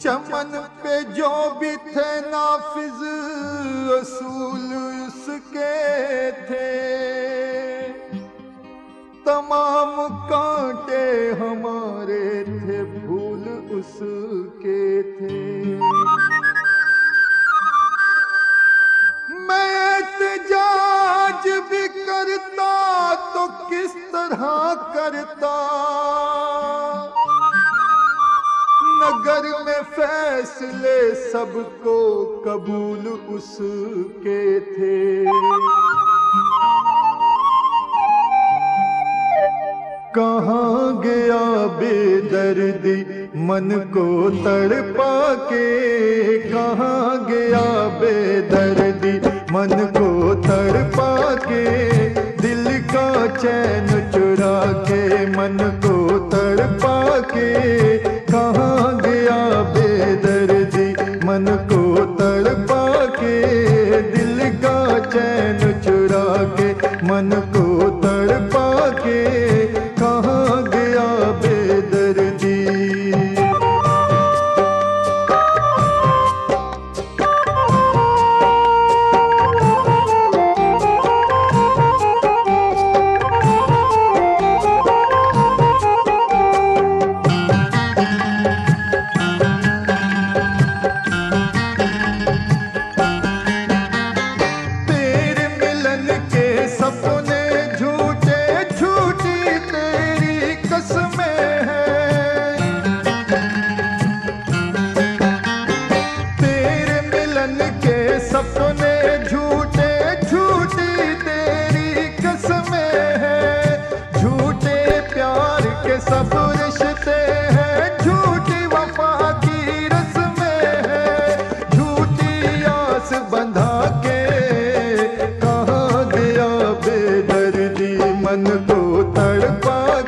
चमन पे जो भी थे नाफिज, असूल उसके थे। तमाम कांटे हमारे थे, भूल उसके तरह करता। नगर में फैसले सबको कबूल उसके थे। कहाँ गया बेदर्दी मन को तड़पा के? कहाँ गया बेदर्दी मन को तड़पा के? सो चैन चुरा के मन को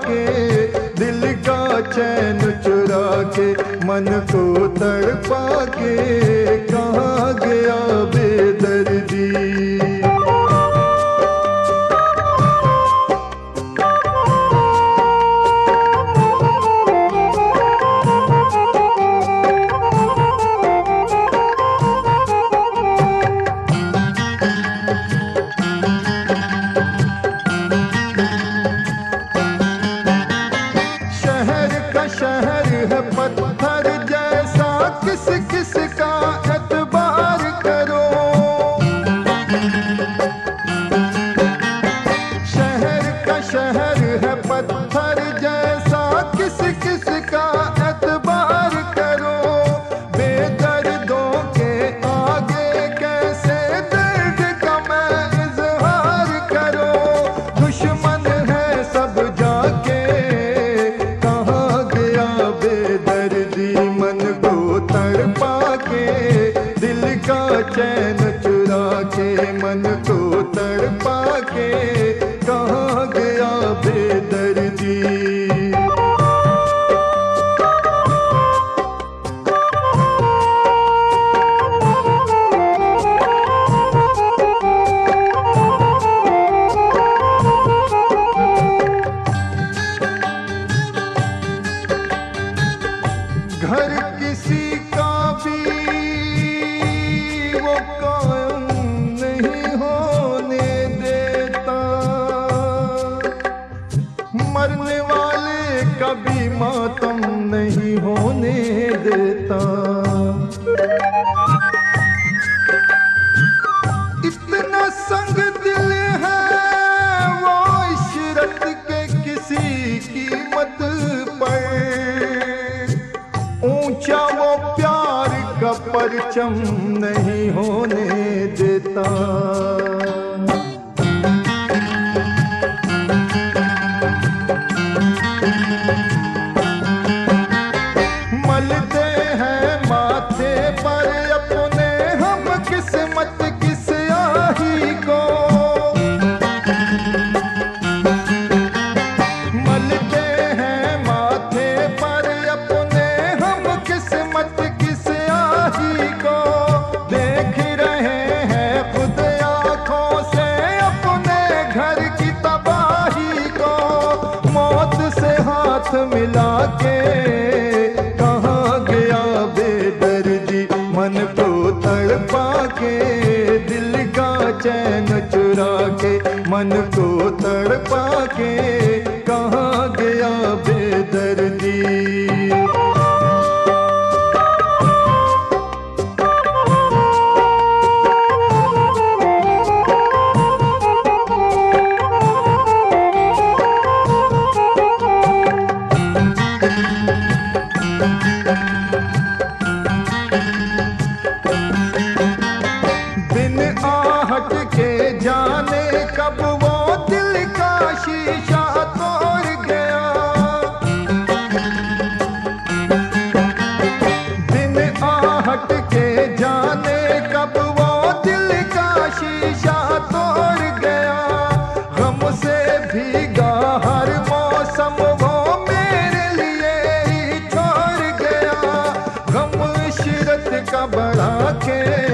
के दिल का चैन चुरा के मन day. कायम नहीं होने देता। मरने वाले कभी मातम नहीं होने देता। परचम नहीं होने देता। मन को तड़पा के दिल का चैन चुरा के मन को तड़पा के लाखे